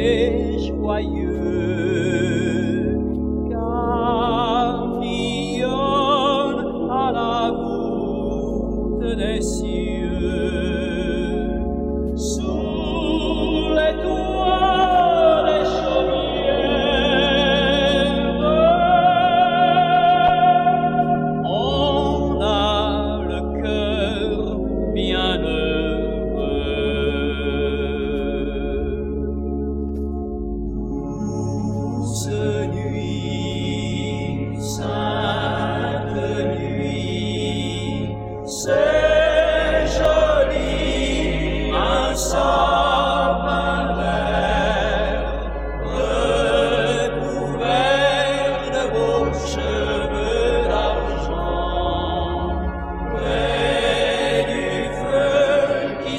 et joyeux carillonne à la voûte des cieux.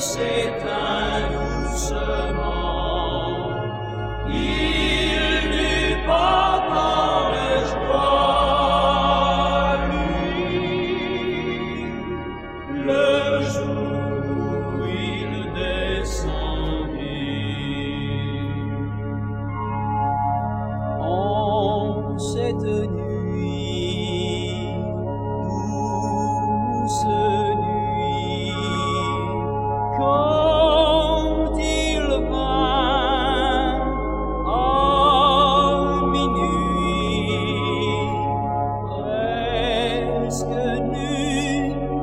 S'éteint doucement. Il n'eut pas de joie, lui, le jour où il descendit. En cette nuit,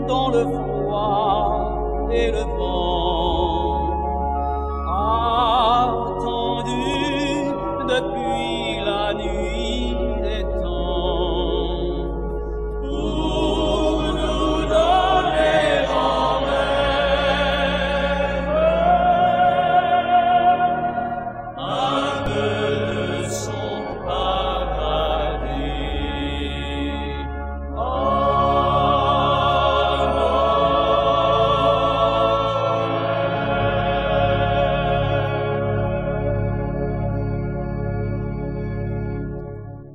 dans le froid et le vent.